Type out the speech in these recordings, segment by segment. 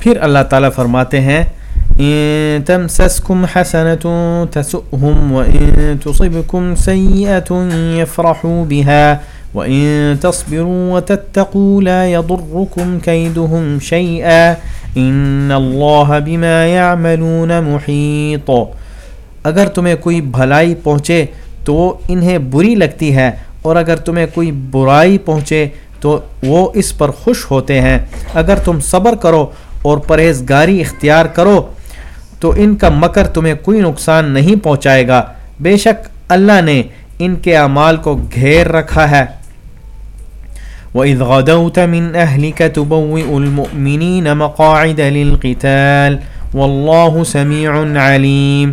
پھر اللہ تعالیٰ فرماتے ہیں، إن تمسسكم حسنة تسؤهم وإن تصبكم سيئة يفرحوا بها، وإن تصبروا وتتقوا لا يضركم كيدهم شيئا، إن الله بما يعملون محيط. اگر تمہیں کوئی بھلائی پہنچے تو انہیں بری لگتی ہے، اور اگر تمہیں کوئی برائی پہنچے تو وہ اس پر خوش ہوتے ہیں۔ اگر تم صبر کرو اور پرہیزگاری اختیار کرو تو ان کا مکر تمہیں کوئی نقصان نہیں پہنچائے گا۔ بے شک اللہ نے ان کے اعمال کو گھیر رکھا ہے۔ وَإِذْ غَدَوْتَ مِنْ أَهْلِكَ تُبَوِّئُ الْمُؤْمِنِينَ مَقَاعِدَ لِلْقِتَالِ وَاللَّهُ سَمِيعٌ عَلِيمٌ۔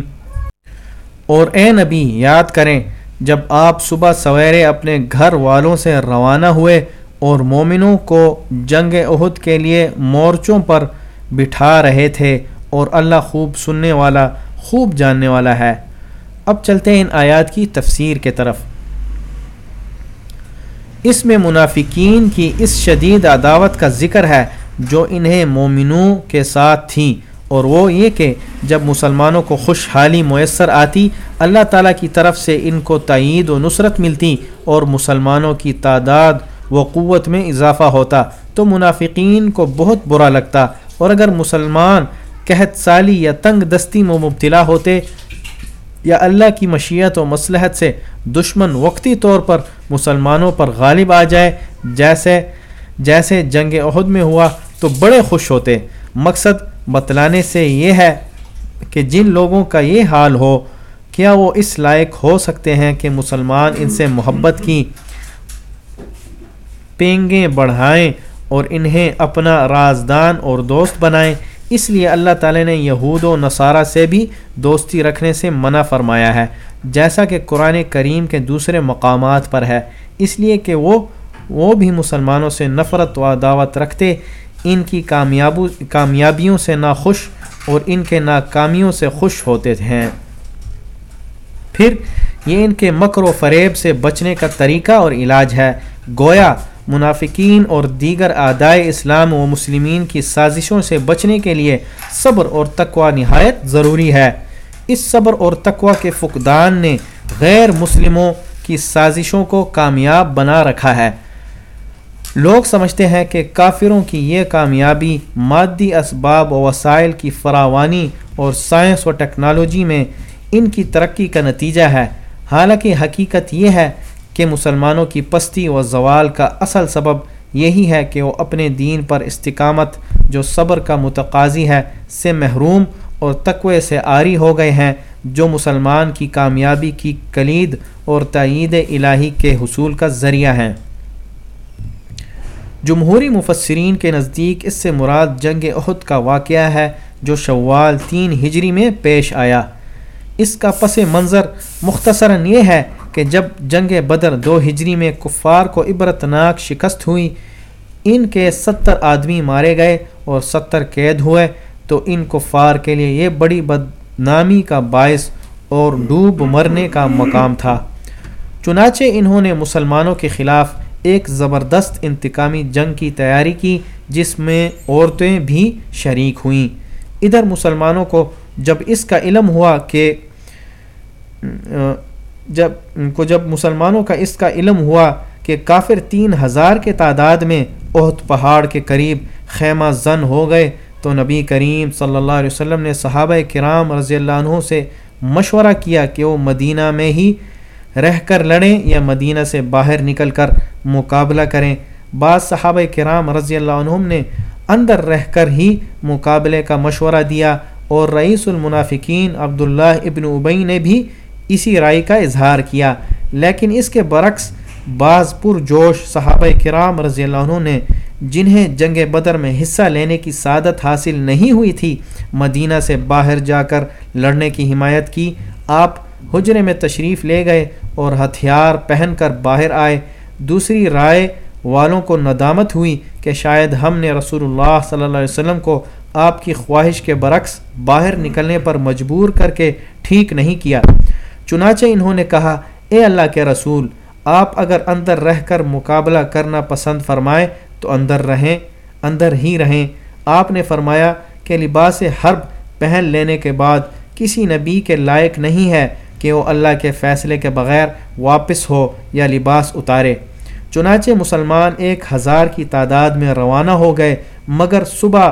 اور اے نبی، یاد کریں، جب آپ صبح سویرے اپنے گھر والوں سے روانہ ہوئے اور مومنوں کو جنگ عہد کے لیے مورچوں پر بٹھا رہے تھے اور اللہ خوب سننے والا، خوب جاننے والا ہے۔ اب چلتے ہیں ان آیات کی تفسیر کے طرف۔ اس میں منافقین کی اس شدید عداوت کا ذکر ہے جو انہیں مومنوں کے ساتھ تھیں، اور وہ یہ کہ جب مسلمانوں کو خوشحالی میسر آتی، اللہ تعالیٰ کی طرف سے ان کو تعید و نصرت ملتی اور مسلمانوں کی تعداد و قوت میں اضافہ ہوتا، تو منافقین کو بہت برا لگتا۔ اور اگر مسلمان قحط سالی یا تنگ دستی میں مبتلا ہوتے، یا اللہ کی مشیت و مصلحت سے دشمن وقتی طور پر مسلمانوں پر غالب آ جائے، جیسے جیسے جنگ عہد میں ہوا، تو بڑے خوش ہوتے۔ مقصد بتلانے سے یہ ہے کہ جن لوگوں کا یہ حال ہو، کیا وہ اس لائق ہو سکتے ہیں کہ مسلمان ان سے محبت کی پینگیں بڑھائیں اور انہیں اپنا رازدان اور دوست بنائیں۔ اس لیے اللہ تعالی نے یہود و نصارہ سے بھی دوستی رکھنے سے منع فرمایا ہے، جیسا کہ قرآن کریم کے دوسرے مقامات پر ہے۔ اس لیے کہ وہ وہ بھی مسلمانوں سے نفرت و دعوت رکھتے، ان کی کامیاب کامیابیوں سے ناخوش اور ان کے ناکامیوں سے خوش ہوتے ہیں۔ پھر یہ ان کے مکر و فریب سے بچنے کا طریقہ اور علاج ہے۔ گویا منافقین اور دیگر آدائے اسلام و مسلمین کی سازشوں سے بچنے کے لیے صبر اور تقوا نہایت ضروری ہے۔ اس صبر اور تقوا کے فقدان نے غیر مسلموں کی سازشوں کو کامیاب بنا رکھا ہے۔ لوگ سمجھتے ہیں کہ کافروں کی یہ کامیابی مادی اسباب و وسائل کی فراوانی اور سائنس و ٹیکنالوجی میں ان کی ترقی کا نتیجہ ہے۔ حالانکہ حقیقت یہ ہے کہ مسلمانوں کی پستی و زوال کا اصل سبب یہی ہے کہ وہ اپنے دین پر استقامت، جو صبر کا متقاضی ہے، سے محروم اور تقوی سے آری ہو گئے ہیں، جو مسلمان کی کامیابی کی کلید اور تعید الہی کے حصول کا ذریعہ ہیں۔ جمہوری مفسرین کے نزدیک اس سے مراد جنگ عہد کا واقعہ ہے، جو شوال تین ہجری میں پیش آیا۔ اس کا پس منظر مختصراً یہ ہے کہ جب جنگ بدر دو ہجری میں کفار کو عبرتناک شکست ہوئی، ان کے ستر آدمی مارے گئے اور ستر قید ہوئے، تو ان کفار کے لیے یہ بڑی بدنامی کا باعث اور ڈوب مرنے کا مقام تھا۔ چنانچہ انہوں نے مسلمانوں کے خلاف ایک زبردست انتقامی جنگ کی تیاری کی، جس میں عورتیں بھی شریک ہوئیں۔ ادھر مسلمانوں کو جب اس کا علم ہوا کہ جب کو جب مسلمانوں کا اس کا علم ہوا کہ کافر تین ہزار کے تعداد میں عہد پہاڑ کے قریب خیمہ زن ہو گئے، تو نبی کریم صلی اللہ علیہ وسلم نے صحابہ کرام رضی اللہ عنہ سے مشورہ کیا کہ وہ مدینہ میں ہی رہ کر لڑیں یا مدینہ سے باہر نکل کر مقابلہ کریں۔ بعض صحابہ کرام رضی اللہ عنہم نے اندر رہ کر ہی مقابلے کا مشورہ دیا اور رئیس المنافقین عبداللہ ابن ابئی نے بھی اسی رائے کا اظہار کیا۔ لیکن اس کے برعکس بعض پر جوش صحابہ کرام رضی اللہ عنہ نے جنہیں جنگ بدر میں حصہ لینے کی سعادت حاصل نہیں ہوئی تھی، مدینہ سے باہر جا کر لڑنے کی حمایت کی۔ آپ حجرے میں تشریف لے گئے اور ہتھیار پہن کر باہر آئے۔ دوسری رائے والوں کو ندامت ہوئی کہ شاید ہم نے رسول اللہ صلی اللہ علیہ وسلم کو آپ کی خواہش کے برعکس باہر نکلنے پر مجبور کر کے ٹھیک نہیں کیا۔ چنانچہ انہوں نے کہا، اے اللہ کے رسول، آپ اگر اندر رہ کر مقابلہ کرنا پسند فرمائے تو اندر رہیں، اندر ہی رہیں۔ آپ نے فرمایا کہ لباس حرب پہن لینے کے بعد کسی نبی کے لائق نہیں ہے کہ وہ اللہ کے فیصلے کے بغیر واپس ہو یا لباس اتارے۔ چنانچہ مسلمان ایک ہزار کی تعداد میں روانہ ہو گئے، مگر صبح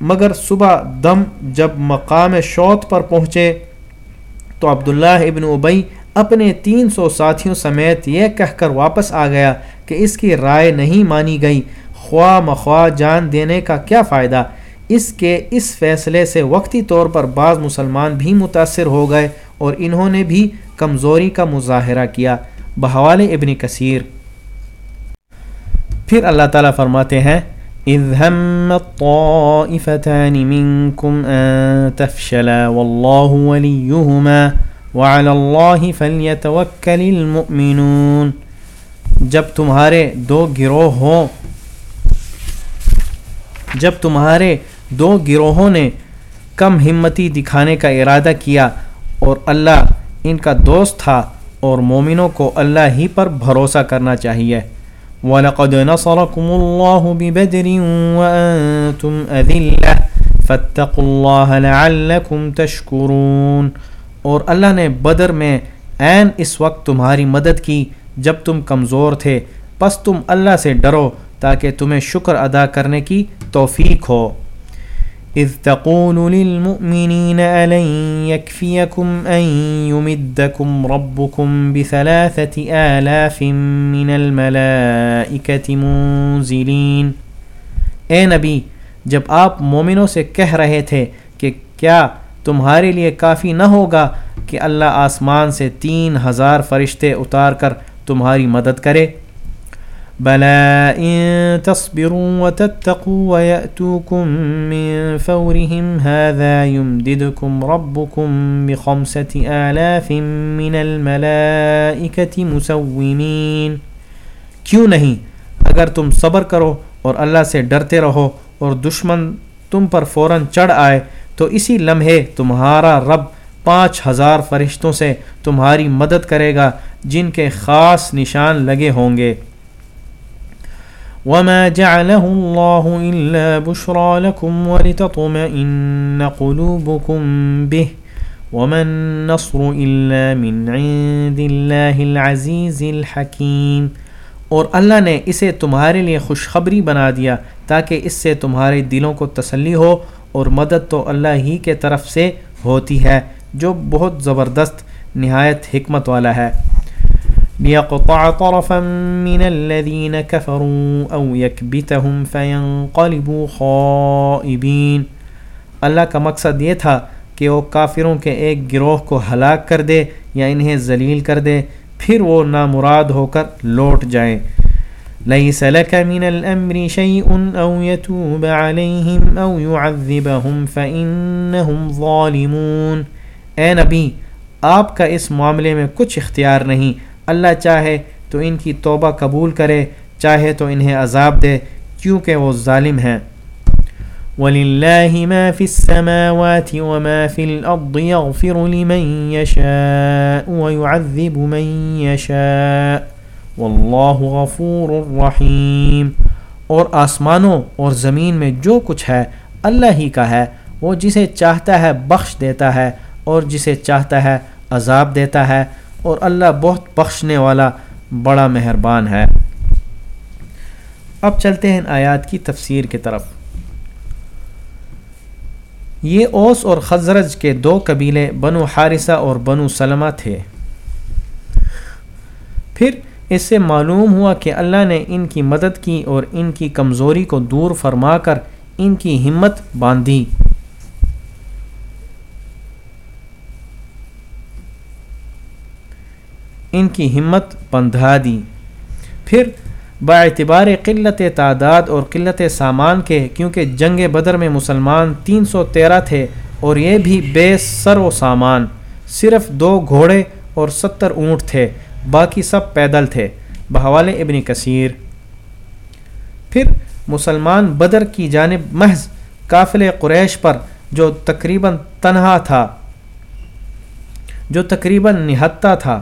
مگر صبح دم جب مقام شوت پر پہنچے تو عبداللہ ابن ابئی اپنے تین سو ساتھیوں سمیت یہ کہہ کر واپس آ گیا کہ اس کی رائے نہیں مانی گئی۔ خواہ مخواہ جان دینے کا کیا فائدہ؟ اس کے اس فیصلے سے وقتی طور پر بعض مسلمان بھی متاثر ہو گئے اور انہوں نے بھی کمزوری کا مظاہرہ کیا۔ بحوال ابن کثیر۔ پھر اللہ تعالیٰ فرماتے ہیں اذ هم الطائفتان منكم ان تفشلا والله وليهما وعلى الله فليتوكل المؤمنون۔ جب تمہارے دو گروہ ہوں، جب تمہارے دو گروہوں نے کم ہمتی دکھانے کا ارادہ کیا اور اللہ ان کا دوست تھا اور مومنوں کو اللہ ہی پر بھروسہ کرنا چاہیے۔ وَلَقَدْ نَصَرَكُمُ اللَّهُ بِبَدْرٍ وَأَنْتُمْ أَذِلَّةٌ فَاتَّقُوا اللَّهَ لَعَلَّكُمْ تَشْكُرُونَ۔ اور اللہ نے بدر میں عین اس وقت تمہاری مدد کی جب تم کمزور تھے۔ پس تم اللہ سے ڈرو تاکہ تمہیں شکر ادا کرنے کی توفیق ہو۔ اذ تقول للمؤمنين ألن يكفيكم أن يمدكم ربكم بثلاثة آلاف من الملائكة منزلين؟ اے نبی، جب آپ مومنوں سے کہہ رہے تھے کہ کیا تمہارے لیے کافی نہ ہوگا کہ اللہ آسمان سے تین ہزار فرشتے اتار کر تمہاری مدد کرے؟ بلا ان تصبروا وتتقوا وياتوكم من فورهم هذا يمددكم ربكم بخمسه الاف من الملائكه مسومين۔ کیوں نہیں؟ اگر تم صبر کرو اور اللہ سے ڈرتے رہو اور دشمن تم پر فوراً چڑھ آئے، تو اسی لمحے تمہارا رب پانچ ہزار فرشتوں سے تمہاری مدد کرے گا، جن کے خاص نشان لگے ہوں گے۔ وما جعله الله إلا بشرى لكم ولتطمئن قلوبكم به وما النصر إلا من عند الله العزيز الحكيم اور اللہ نے اسے تمہارے لیے خوشخبری بنا دیا تاکہ اس سے تمہارے دلوں کو تسلی ہو اور مدد تو اللہ ہی کے طرف سے ہوتی ہے، جو بہت زبردست، نہایت حکمت والا ہے۔ ليقطع طرفا من الذين كفروا او يكبتهم فينقلبوا خائبين۔ اللہ کا مقصد یہ تھا کہ وہ کافروں کے ایک گروہ کو ہلاک کر دے یا انہیں ذلیل کر دے، پھر وہ نامراد ہو کر لوٹ جائیں۔ ليس لك من الامر شيء او يتوب عليهم او يعذبهم فانهم ظالمون۔ اے نبی، آپ کا اس معاملے میں کچھ اختیار نہیں۔ اللہ چاہے تو ان کی توبہ قبول کرے، چاہے تو انہیں عذاب دے، کیونکہ وہ ظالم ہیں۔ وَلِلَّهِ مَا فِي السَّمَاوَاتِ وَمَا فِي الْأَرْضِ يَغْفِرُ لِمَنْ يَشَاءُ وَيُعَذِّبُ مَنْ يَشَاءُ وَاللَّهُ غَفُورٌ رَحِيمٌ۔ اور آسمانوں اور زمین میں جو کچھ ہے، اللہ ہی کا ہے۔ وہ جسے چاہتا ہے بخش دیتا ہے اور جسے چاہتا ہے عذاب دیتا ہے۔ اور اللہ بہت بخشنے والا بڑا مہربان ہے۔ اب چلتے ہیں آیات کی تفسیر کی طرف۔ یہ اوس اور خزرج کے دو قبیلے بنو حارثہ اور بنو سلمہ تھے۔ پھر اس سے معلوم ہوا کہ اللہ نے ان کی مدد کی اور ان کی کمزوری کو دور فرما کر ان کی ہمت باندھی۔ ان کی ہمت بندھا دی۔ پھر با اعتبار قلت تعداد اور قلت سامان کے، کیونکہ جنگ بدر میں مسلمان تین سو تیرہ تھے اور یہ بھی بے سر و سامان، صرف دو گھوڑے اور ستر اونٹ تھے، باقی سب پیدل تھے۔ بحوال ابن کثیر۔ پھر مسلمان بدر کی جانب محض قافل قریش پر، جو تقریباً تنہا تھا، جو تقریباً نہتا تھا۔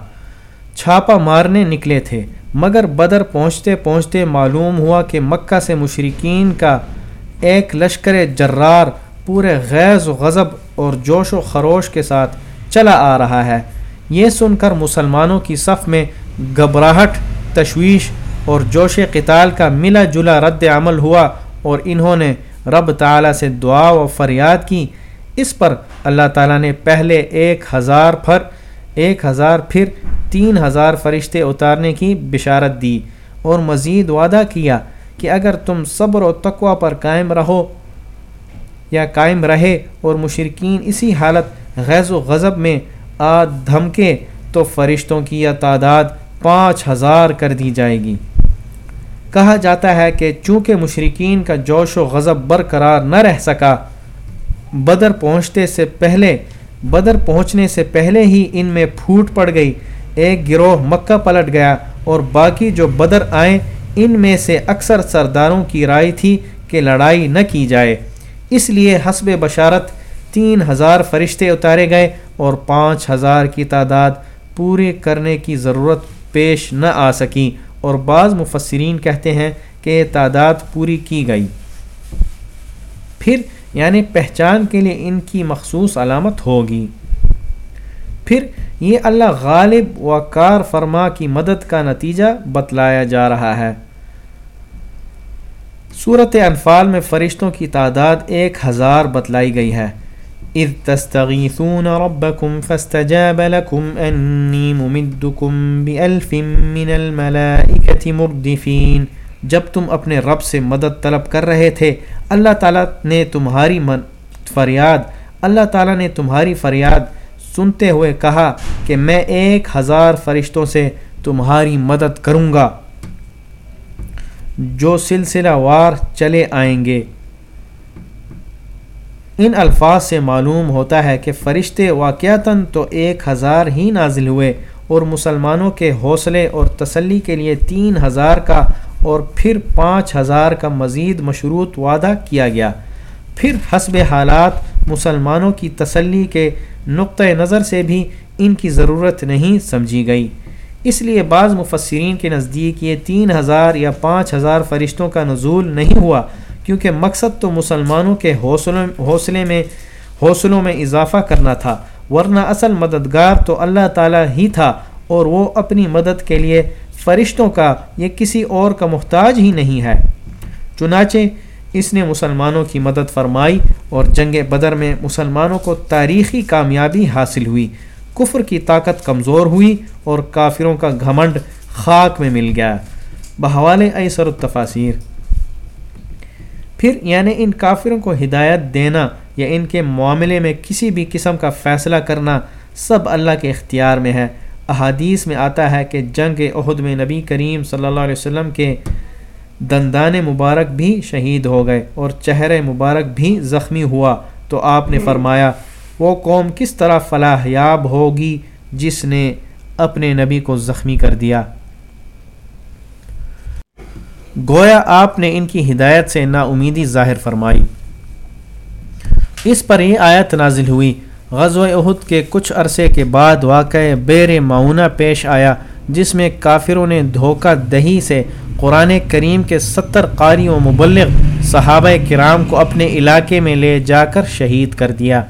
چھاپا مارنے نکلے تھے، مگر بدر پہنچتے پہنچتے معلوم ہوا کہ مکہ سے مشرقین کا ایک لشکر جرار پورے غیظ و غضب اور جوش و خروش کے ساتھ چلا آ رہا ہے۔ یہ سن کر مسلمانوں کی صف میں گھبراہٹ، تشویش اور جوش قتال کا ملا جلا رد عمل ہوا اور انہوں نے رب تعالیٰ سے دعا و فریاد کی۔ اس پر اللہ تعالیٰ نے پہلے ایک ہزار پھر، ایک ہزار پھر تین ہزار فرشتے اتارنے کی بشارت دی اور مزید وعدہ کیا کہ اگر تم صبر و تقوی پر قائم رہو یا قائم رہے اور مشرقین اسی حالت غیظ و غضب میں آ دھمکے، تو فرشتوں کی یہ تعداد پانچ ہزار کر دی جائے گی۔ کہا جاتا ہے کہ چونکہ مشرقین کا جوش و غضب برقرار نہ رہ سکا، بدر پہنچتے سے پہلے، بدر پہنچنے سے پہلے ہی ان میں پھوٹ پڑ گئی۔ ایک گروہ مکہ پلٹ گیا اور باقی جو بدر آئیں ان میں سے اکثر سرداروں کی رائے تھی کہ لڑائی نہ کی جائے۔ اس لیے حسب بشارت تین ہزار فرشتے اتارے گئے اور پانچ ہزار کی تعداد پورے کرنے کی ضرورت پیش نہ آ سکی۔ اور بعض مفسرین کہتے ہیں کہ یہ تعداد پوری کی گئی۔ پھر یعنی پہچان کے لیے ان کی مخصوص علامت ہوگی۔ پھر یہ اللہ غالب و کار فرما کی مدد کا نتیجہ بتلایا جا رہا ہے۔ صورت انفال میں فرشتوں کی تعداد ایک ہزار بتلائی گئی ہے۔ اذ تستغیثون ربکم فاستجاب لکم انی ممدکم بألف من الملائکت مردفین۔ جب تم اپنے رب سے مدد طلب کر رہے تھے، اللہ تعالیٰ نے تمہاری من فریاد اللہ تعالیٰ نے تمہاری فریاد سنتے ہوئے کہا کہ میں ایک ہزار فرشتوں سے تمہاری مدد کروں گا۔ جو سلسلہ وار چلے آئیں گے۔ ان الفاظ سے معلوم ہوتا ہے کہ فرشتے واقعتاً تو ایک ہزار ہی نازل ہوئے اور مسلمانوں کے حوصلے اور تسلی کے لیے تین ہزار کا اور پھر پانچ ہزار کا مزید مشروط وعدہ کیا گیا۔ پھر حسب حالات مسلمانوں کی تسلی کے نقطۂ نظر سے بھی ان کی ضرورت نہیں سمجھی گئی۔ اس لیے بعض مفسرین کے نزدیک یہ تین ہزار یا پانچ ہزار فرشتوں کا نزول نہیں ہوا، کیونکہ مقصد تو مسلمانوں کے حوصلوں، حوصلے میں، حوصلوں میں اضافہ کرنا تھا۔ ورنہ اصل مددگار تو اللہ تعالیٰ ہی تھا، اور وہ اپنی مدد کے لیے فرشتوں کا یہ کسی اور کا محتاج ہی نہیں ہے۔ چنانچہ اس نے مسلمانوں کی مدد فرمائی اور جنگ بدر میں مسلمانوں کو تاریخی کامیابی حاصل ہوئی۔ کفر کی طاقت کمزور ہوئی اور کافروں کا گھمنڈ خاک میں مل گیا۔ بحوال ایسر التفاصیر پھر یعنی ان کافروں کو ہدایت دینا یا ان کے معاملے میں کسی بھی قسم کا فیصلہ کرنا سب اللہ کے اختیار میں ہے۔ احادیث میں آتا ہے کہ جنگ عہد میں نبی کریم صلی اللہ علیہ وسلم کے دندان مبارک بھی شہید ہو گئے اور چہرے مبارک بھی زخمی ہوا۔ تو آپ نے فرمایا، وہ قوم کس طرح فلاح یاب ہوگی جس نے اپنے نبی کو زخمی کر دیا؟ گویا آپ نے ان کی ہدایت سے نا امیدی ظاہر فرمائی۔ اس پر یہ آیت نازل ہوئی۔ غزو عہد کے کچھ عرصے کے بعد واقع بیر معاونہ پیش آیا۔ جس میں کافروں نے دھوکہ دہی سے قرآن کریم کے ستر قاری و مبلغ صحابہ کرام کو اپنے علاقے میں لے جا کر شہید کر دیا۔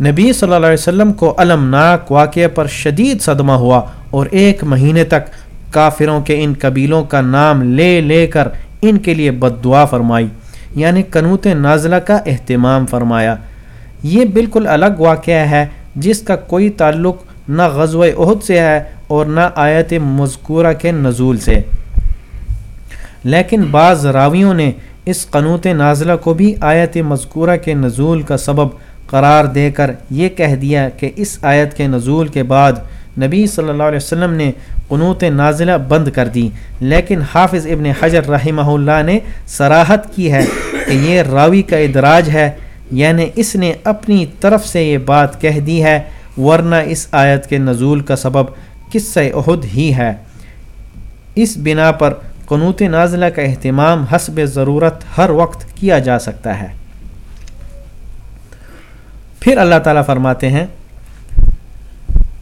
نبی صلی اللہ علیہ وسلم کو المناک واقعے پر شدید صدمہ ہوا اور ایک مہینے تک کافروں کے ان قبیلوں کا نام لے لے کر ان کے لیے بد دعا فرمائی یعنی قنوت نازلہ کا اہتمام فرمایا۔ یہ بالکل الگ واقعہ ہے جس کا کوئی تعلق نہ غزوہ عہد سے ہے اور نہ آیت مذکورہ کے نزول سے۔ لیکن بعض راویوں نے اس قنوت نازلہ کو بھی آیت مذکورہ کے نزول کا سبب قرار دے کر یہ کہہ دیا کہ اس آیت کے نزول کے بعد نبی صلی اللہ علیہ وسلم نے قنوت نازلہ بند کر دی۔ لیکن حافظ ابن حجر رحمہ اللہ نے سراحت کی ہے کہ یہ راوی کا ادراج ہے یعنی اس نے اپنی طرف سے یہ بات کہہ دی ہے، ورنہ اس آیت کے نزول کا سبب قصہ عہد ہی ہے۔ اس بنا پر قنوت نازلہ کا اہتمام حسب ضرورت ہر وقت کیا جا سکتا ہے۔ پھر اللہ تعالیٰ فرماتے ہیں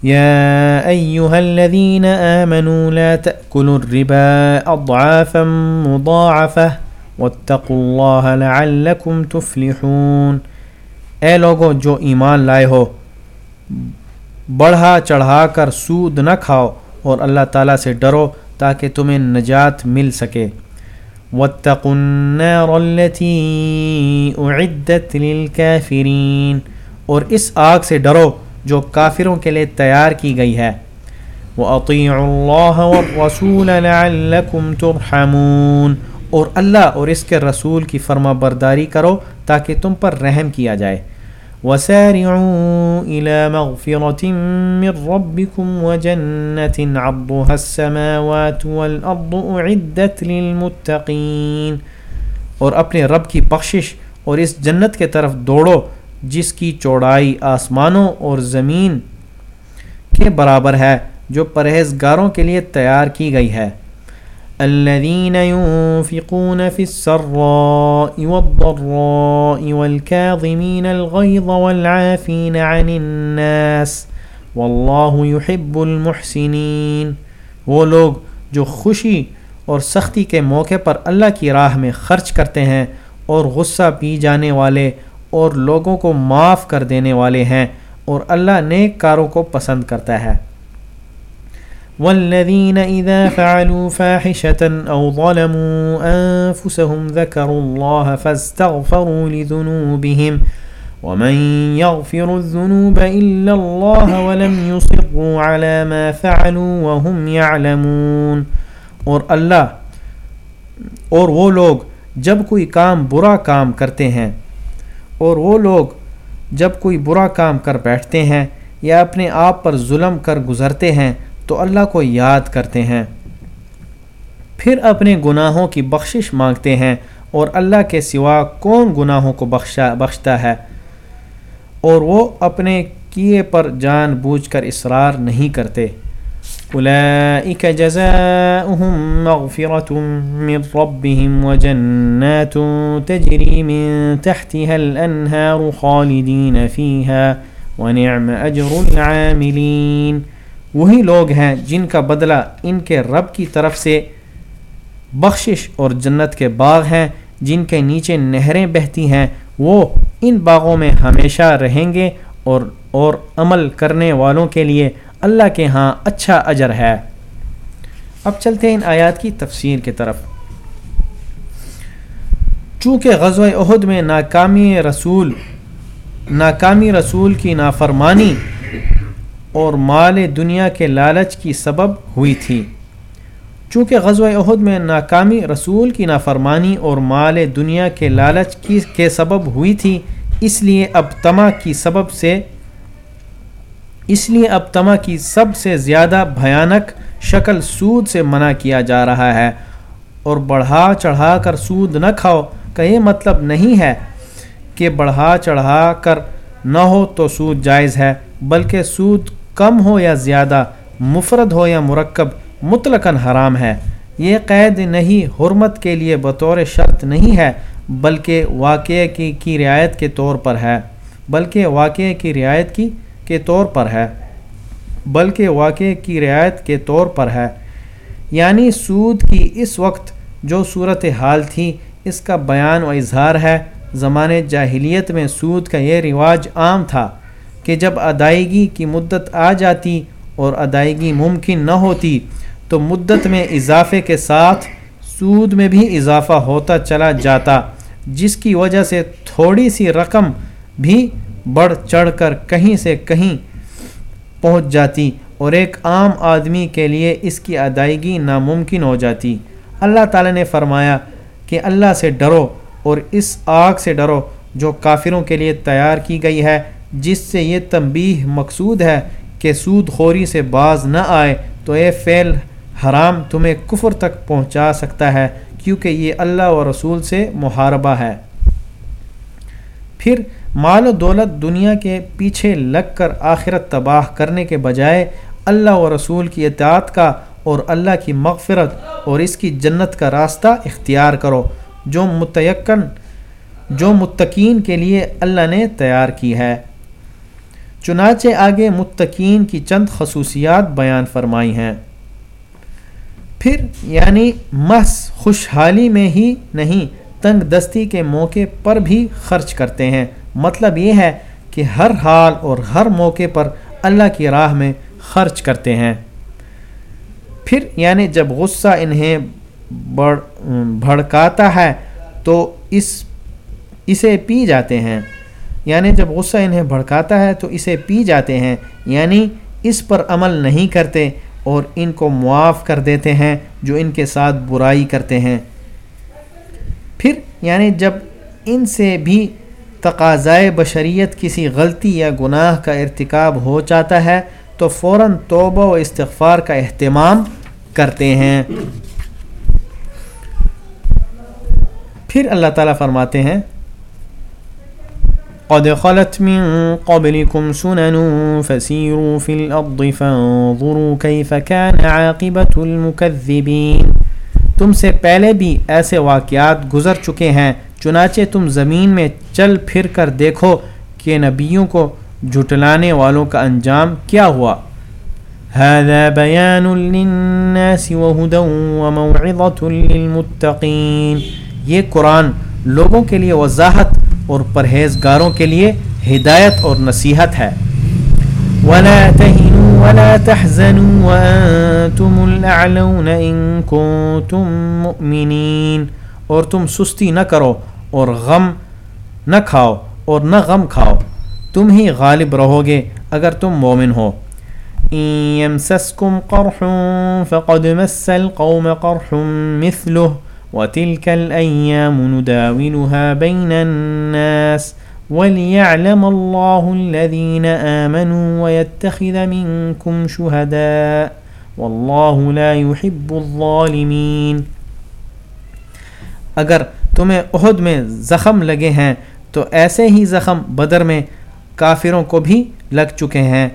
يا أيها الذين آمنوا لا تأكلوا الربا أضعافا مضاعفة واتقوا اللہ لعلکم تفلحون۔ اے لوگوں جو ایمان لائے ہو بڑھا چڑھا کر سود نہ کھاؤ اور اللہ تعالیٰ سے ڈرو تاکہ تمہیں نجات مل سکے۔ واتقوا النار التي اعدت للكافرین اور اس آگ سے ڈرو جو کافروں کے لیے تیار کی گئی ہے۔ وَأَطِيعُوا اللَّهَ وَالرَّسُولَ لَعَلَّكُمْ تُرْحَمُونَ۔ اور اللہ اور اس کے رسول کی فرما برداری کرو تاکہ تم پر رحم کیا جائے۔ وَسَارِعُوا إِلَى مَغْفِرَةٍ مِّن رَبِّكُمْ وَجَنَّةٍ عَرْضُهَا السَّمَاوَاتُ وَالْأَرْضُ أُعِدَّتْ لِلْمُتَّقِينَ. اور اپنے رب کی بخشش اور اس جنت کے طرف دوڑو، جس کی چوڑائی آسمانوں اور زمین کے برابر ہے، جو پرہیزگاروں کے لیے تیار کی گئی ہے۔ الذين ينفقون في السراء والضراء والكاظمين الغيظ والعافين عن الناس والله يحب المحسنين۔ وہ لوگ جو خوشی اور سختی کے موقع پر اللہ کی راہ میں خرچ کرتے ہیں اور غصہ پی جانے والے اور لوگوں کو معاف کر دینے والے ہیں اور اللہ نیک کاروں کو پسند کرتا ہے۔ والذين إذا فعلوا فاحشة أو ظلموا أنفسهم ذكروا الله فاستغفروا لذنوبهم ومن يغفر الذنوب إلا الله ولم يصروا على ما فعلوا وهم يعلمون اور اللہ، اور وہ لوگ جب کوئی کام برا کام کرتے ہیں، اور وہ لوگ جب کوئی برا کام کر بیٹھتے ہیں یا اپنے آپ پر ظلم کر گزرتے ہیں تو اللہ کو یاد کرتے ہیں۔ پھر اپنے گناہوں کی بخشش مانگتے ہیں اور اللہ کے سوا کون گناہوں کو بخشا بخشتا ہے؟ اور وہ اپنے کیے پر جان بوجھ کر اصرار نہیں کرتے۔ اولئیک جزاؤہم مغفرت من ربهم وجنات تجری من تحتها الانہار خالدین فیہا ونعم اجر العاملین۔ وہی لوگ ہیں جن کا بدلہ ان کے رب کی طرف سے بخشش اور جنت کے باغ ہیں، جن کے نیچے نہریں بہتی ہیں، وہ ان باغوں میں ہمیشہ رہیں گے اور اور عمل کرنے والوں کے لیے اللہ کے ہاں اچھا اجر ہے۔ اب چلتے ہیں ان آیات کی تفسیر کی طرف۔ چونکہ غزوہ عہد میں ناکامی رسول ناکامی رسول کی نافرمانی اور مال دنیا کے لالچ کی سبب ہوئی تھی۔ چونکہ غزوہ عہد میں ناکامی رسول کی نافرمانی اور مال دنیا کے لالچ کی کے سبب ہوئی تھی، اس لیے اب تما کی سبب سے، اس لیے اب تما کی سب سے زیادہ بھیانک شکل سود سے منع کیا جا رہا ہے۔ اور بڑھا چڑھا کر سود نہ کھاؤ کا یہ مطلب نہیں ہے کہ بڑھا چڑھا کر نہ ہو تو سود جائز ہے، بلکہ سود کم ہو یا زیادہ، مفرد ہو یا مرکب، مطلقاً حرام ہے۔ یہ قید نہیں، حرمت کے لیے بطور شرط نہیں ہے، بلکہ واقعے کی کی رعایت کے طور پر ہے۔ بلکہ واقعے کی رعایت کی، کے طور پر ہے۔ بلکہ واقعے کی رعایت کے طور پر ہے۔ یعنی سود کی اس وقت جو صورت حال تھی، اس کا بیان و اظہار ہے۔ زمانے جاہلیت میں سود کا یہ رواج عام تھا۔ کہ جب ادائیگی کی مدت آ جاتی اور ادائیگی ممکن نہ ہوتی تو مدت میں اضافے کے ساتھ سود میں بھی اضافہ ہوتا چلا جاتا، جس کی وجہ سے تھوڑی سی رقم بھی بڑھ چڑھ کر کہیں سے کہیں پہنچ جاتی اور ایک عام آدمی کے لیے اس کی ادائیگی ناممکن ہو جاتی۔ اللہ تعالیٰ نے فرمایا کہ اللہ سے ڈرو اور اس آگ سے ڈرو جو کافروں کے لیے تیار کی گئی ہے۔ جس سے یہ تنبیہ مقصود ہے کہ سود خوری سے باز نہ آئے تو اے فعل حرام تمہیں کفر تک پہنچا سکتا ہے، کیونکہ یہ اللہ و رسول سے محاربہ ہے۔ پھر مال و دولت دنیا کے پیچھے لگ کر آخرت تباہ کرنے کے بجائے اللہ و رسول کی اطاعت کا اور اللہ کی مغفرت اور اس کی جنت کا راستہ اختیار کرو، جو متعقن جو متقین کے لیے اللہ نے تیار کی ہے۔ چنانچہ آگے متقین کی چند خصوصیات بیان فرمائی ہیں۔ پھر یعنی محض خوشحالی میں ہی نہیں، تنگ دستی کے موقع پر بھی خرچ کرتے ہیں۔ مطلب یہ ہے کہ ہر حال اور ہر موقع پر اللہ کی راہ میں خرچ کرتے ہیں۔ پھر یعنی جب غصہ انہیں بڑھ، بھڑکاتا ہے تو اس، اسے پی جاتے ہیں۔ یعنی جب غصہ انہیں بھڑکاتا ہے تو اسے پی جاتے ہیں یعنی اس پر عمل نہیں کرتے اور ان کو معاف کر دیتے ہیں جو ان کے ساتھ برائی کرتے ہیں۔ پھر یعنی جب ان سے بھی تقاضائے بشریت کسی غلطی یا گناہ کا ارتکاب ہو جاتا ہے تو فوراً توبہ و استغفار کا اہتمام کرتے ہیں۔ پھر اللہ تعالیٰ فرماتے ہیں قد خلت من قبلكم سنن فسيروا في الأرض فانظروا كيف كان عاقبة المكذبين۔ تم سے پہلے بھی ایسے واقعات گزر چکے ہیں، چنانچہ تم زمین میں چل پھر کر دیکھو کہ نبیوں کو جھٹلانے والوں کا انجام کیا ہوا۔ هذا بيان للناس وهدى وموعظة للمتقين۔ یہ قرآن لوگوں کے لیے وضاحت اور پرہیزگاروں کے لیے ہدایت اور نصیحت ہے۔ ولا تهنوا ولا تحزنوا وانتم الاعلون ان كنتم مؤمنين۔ اور تم سستی نہ کرو اور غم نہ کھاؤ اور نہ غم کھاؤ۔ تم ہی غالب رہو گے اگر تم مومن ہو۔ يمسسكم قرح فقد مس القوم قرح مثله۔ وتلك الأيام نداولها بين الناس وليعلم الله الذين آمنوا ويتخذ منكم شهداء والله لا يحب الظالمين۔ اگر تمہیں عہد میں زخم لگے ہیں، تو ایسے ہی زخم بدر میں کافروں کو بھی لگ چکے ہیں۔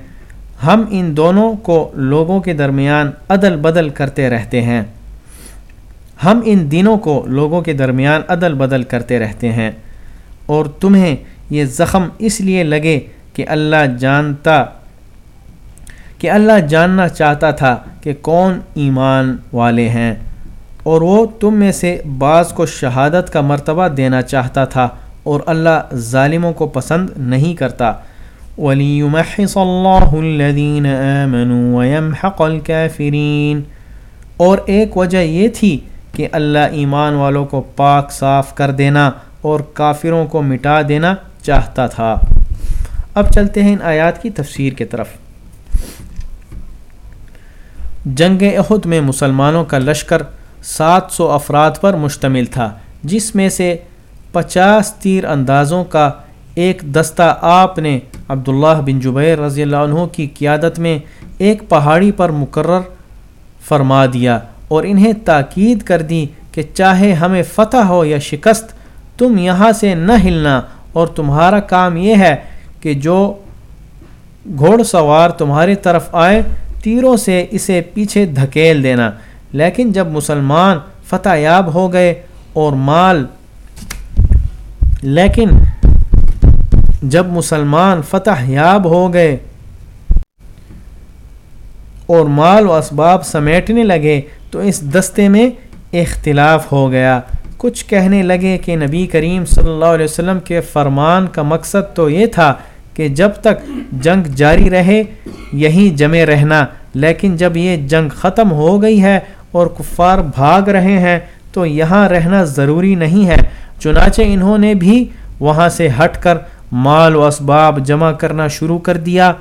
ہم ان دونوں کو لوگوں کے درمیان عدل بدل کرتے رہتے ہیں۔ ہم ان دنوں کو لوگوں کے درمیان عدل بدل کرتے رہتے ہیں اور تمہیں یہ زخم اس لیے لگے کہ اللہ جانتا، کہ اللہ جاننا چاہتا تھا کہ کون ایمان والے ہیں۔ اور وہ تم میں سے بعض کو شہادت کا مرتبہ دینا چاہتا تھا اور اللہ ظالموں کو پسند نہیں کرتا۔ وَلِيُمَحِّصَ اللَّهُ الَّذِينَ آمَنُوا وَيَمْحَقَ الْكَافِرِينَ۔ اور ایک وجہ یہ تھی کہ اللہ ایمان والوں کو پاک صاف کر دینا اور کافروں کو مٹا دینا چاہتا تھا۔ اب چلتے ہیں ان آیات کی تفسیر کی طرف۔ جنگ عہد میں مسلمانوں کا لشکر سات سو افراد پر مشتمل تھا، جس میں سے پچاس تیر اندازوں کا ایک دستہ آپ نے عبداللہ بن جبیر رضی اللہ عنہ کی قیادت میں ایک پہاڑی پر مقرر فرما دیا۔ اور انہیں تاکید کر دی کہ چاہے ہمیں فتح ہو یا شکست، تم یہاں سے نہ ہلنا۔ اور تمہارا کام یہ ہے کہ جو گھوڑ سوار تمہاری طرف آئے، تیروں سے اسے پیچھے دھکیل دینا۔ لیکن جب مسلمان فتح یاب ہو گئے اور مال، لیکن جب مسلمان فتح یاب ہو گئے اور مال و اسباب سمیٹنے لگے تو اس دستے میں اختلاف ہو گیا۔ کچھ کہنے لگے کہ نبی کریم صلی اللہ علیہ وسلم کے فرمان کا مقصد تو یہ تھا کہ جب تک جنگ جاری رہے، یہیں جمے رہنا۔ لیکن جب یہ جنگ ختم ہو گئی ہے اور کفار بھاگ رہے ہیں، تو یہاں رہنا ضروری نہیں ہے۔ چنانچہ انہوں نے بھی وہاں سے ہٹ کر مال و اسباب جمع کرنا شروع کر دیا۔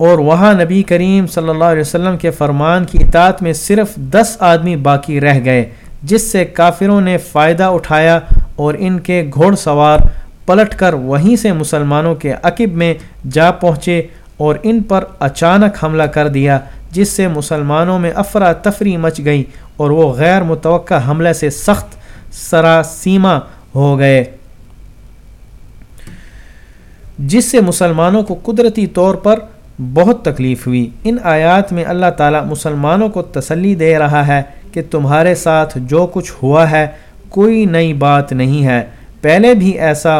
اور وہاں نبی کریم صلی اللہ علیہ وسلم کے فرمان کی اطاعت میں صرف دس آدمی باقی رہ گئے، جس سے کافروں نے فائدہ اٹھایا اور ان کے گھوڑ سوار پلٹ کر وہیں سے مسلمانوں کے عقب میں جا پہنچے اور ان پر اچانک حملہ کر دیا، جس سے مسلمانوں میں افراتفری مچ گئی اور وہ غیر متوقع حملے سے سخت سراسیمہ ہو گئے۔ جس سے مسلمانوں کو قدرتی طور پر بہت تکلیف ہوئی۔ ان آیات میں اللہ تعالیٰ مسلمانوں کو تسلی دے رہا ہے کہ تمہارے ساتھ جو کچھ ہوا ہے، کوئی نئی بات نہیں ہے۔ پہلے بھی ایسا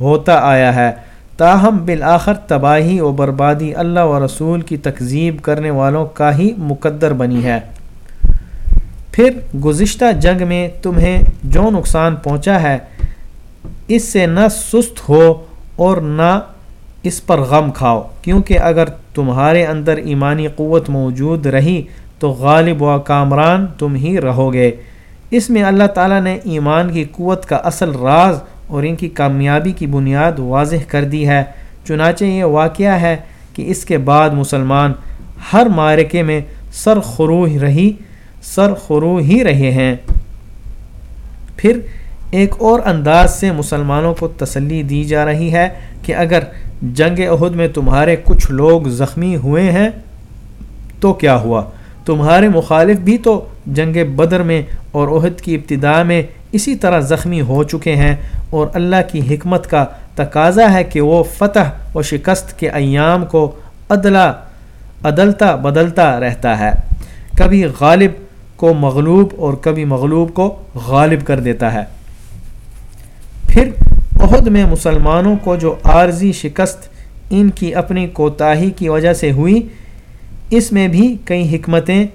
ہوتا آیا ہے۔ تاہم، بالآخر تباہی و بربادی اللہ و رسول کی تکذیب کرنے والوں کا ہی مقدر بنی ہے۔ پھر گزشتہ جنگ میں تمہیں جو نقصان پہنچا ہے، اس سے نہ سست ہو اور نہ اس پر غم کھاؤ، کیونکہ اگر تمہارے اندر ایمانی قوت موجود رہی تو غالب و کامران تم ہی رہو گے۔ اس میں اللہ تعالیٰ نے ایمان کی قوت کا اصل راز اور ان کی کامیابی کی بنیاد واضح کر دی ہے۔ چنانچہ یہ واقعہ ہے کہ اس کے بعد مسلمان ہر مارکے میں سر خرو رہی سر خرو ہی رہے ہیں۔ پھر ایک اور انداز سے مسلمانوں کو تسلی دی جا رہی ہے کہ اگر جنگ عہد میں تمہارے کچھ لوگ زخمی ہوئے ہیں، تو کیا ہوا؟ تمہارے مخالف بھی تو جنگ بدر میں اور عہد کی ابتدا میں اسی طرح زخمی ہو چکے ہیں اور اللہ کی حکمت کا تقاضا ہے کہ وہ فتح و شکست کے ایام کو عدلہ، عدلتا بدلتا رہتا ہے۔ کبھی غالب کو مغلوب اور کبھی مغلوب کو غالب کر دیتا ہے۔ پھر عہد میں مسلمانوں کو جو عارضی شکست ان کی اپنی کوتاہی کی وجہ سے ہوئی، اس میں بھی کئی حکمتیں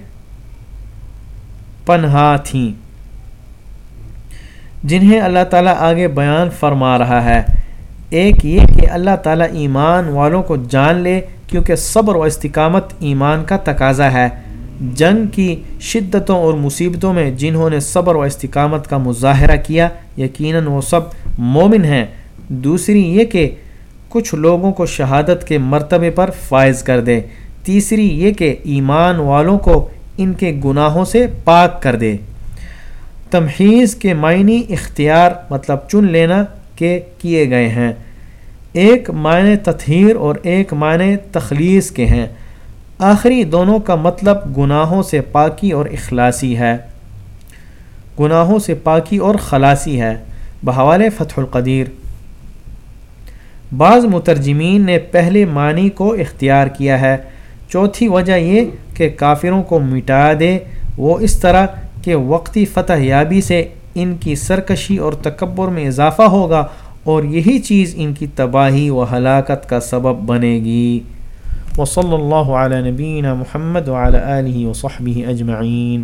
پنہا تھیں۔ جنہیں اللہ تعالیٰ آگے بیان فرما رہا ہے۔ ایک یہ کہ اللہ تعالیٰ ایمان والوں کو جان لے، کیونکہ صبر و استقامت ایمان کا تقاضا ہے۔ جنگ کی شدتوں اور مصیبتوں میں جنہوں نے صبر و استقامت کا مظاہرہ کیا، یقیناً وہ سب مومن ہیں۔ دوسری یہ کہ کچھ لوگوں کو شہادت کے مرتبے پر فائز کر دے تیسری یہ کہ ایمان والوں کو ان کے گناہوں سے پاک کر دے تمحیز کے معنی اختیار مطلب چن لینا کے کیے گئے ہیں۔ ایک معنی تطہیر اور ایک معنی تخلیص کے ہیں۔ آخری دونوں کا مطلب گناہوں سے پاکی اور اخلاصی ہے۔ گناہوں سے پاکی اور خلاصی ہے۔ بحوال فتح القدیر۔ بعض مترجمین نے پہلے معنی کو اختیار کیا ہے۔ چوتھی وجہ یہ کہ کافروں کو مٹا دے۔ وہ اس طرح کہ وقتی فتح یابی سے ان کی سرکشی اور تکبر میں اضافہ ہوگا اور یہی چیز ان کی تباہی و ہلاکت کا سبب بنے گی۔ وصلی اللہ علیہ نبینہ محمد وعلى آلہ وصحبہ اجمعین